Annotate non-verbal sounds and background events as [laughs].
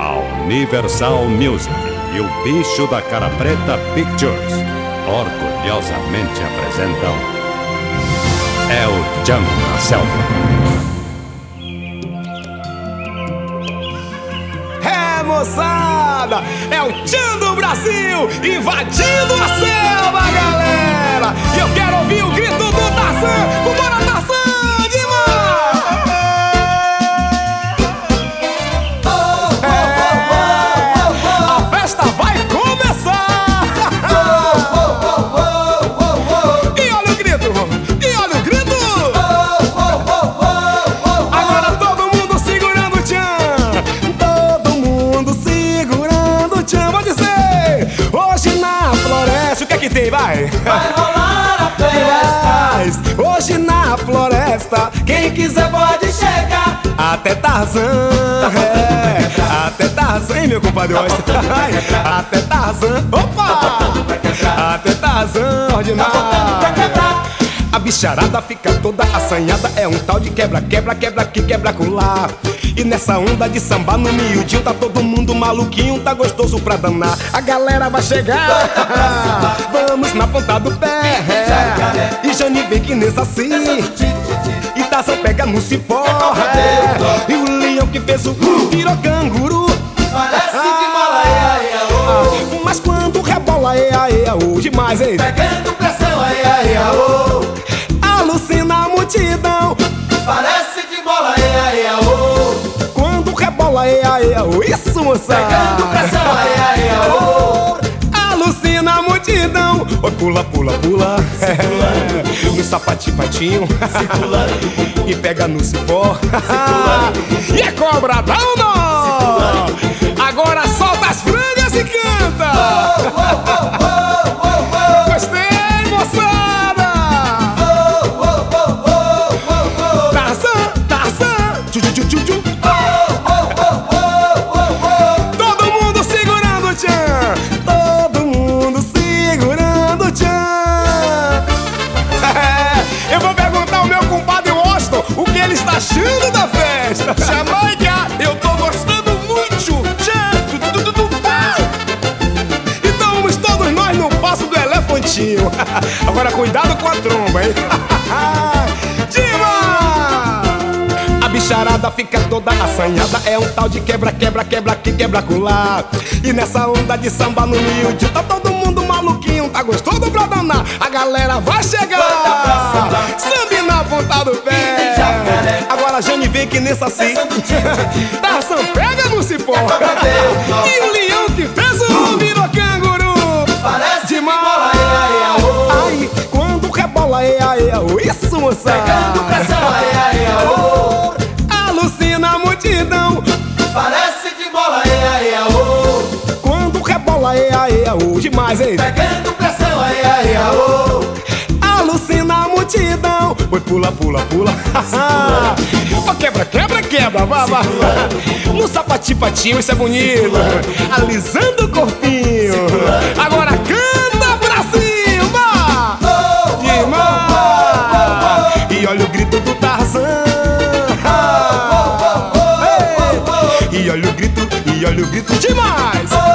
A Universal Music e o Bicho da Cara Preta Pictures orgulhosamente apresentam El Jam na Selva. É, moçada! É o Tchan do Brasil invadindo a selva, galera! Vai? Vai rolar a festa. Mas Hoje na floresta Quem quiser pode chegar. Até Tarzan [laughs] é, Até Tarzan, hein, meu compadre? Ai, Até Tarzan Opa! Até Tarzan ordinário a bicharada fica toda assanhada É um tal de quebra, quebra, quebra aqui, quebra colar E nessa onda de samba no miudinho Tá todo mundo maluquinho, tá gostoso pra danar. A galera vai chegar. [laughs] Vamos na ponta do pé. E Jane vem que nessa assim E Tarzan pega no cipó. É. E o leão que fez o virou canguru. Parece que mola ea, ea, oh. Mas quando rebola, ea, ea, oh Demais, hein? Pegando pressão, ea, ea, oh. Alucina a multidão. Parece oh Isso, moça! Pegando pressão, oh. Alucina a multidão. Oi, pula, pula, pula. É, No sapatinho, patinho. Circulando, E pega no cipó. E é cobra, [laughs] Agora cuidado com a tromba, hein? [laughs] Dima! A bicharada fica toda assanhada. É um tal de quebra, quebra, quebra aqui, quebra colar. E nessa onda de samba no miúde Tá todo mundo maluquinho, tá gostoso pra danar. A galera vai chegar. Samba na ponta do pé. Agora a Jane vem que nessa assim. [laughs] Tarzan pega no cipó. E moça Pegando pressão, ea, ea, oh. Alucina a multidão. Parece que mola ea, ea, oh. Quando rebola, ea, ea, oh, demais, hein? Pegando pressão, ea, ea, oh. Alucina a multidão. Oi, pula, pula, pula. Ó, quebra, quebra, quebra, vá No sapatinho, patinho, isso é bonito. Alisando o corpinho. Agora canta olha o grito, e olha o grito. Demais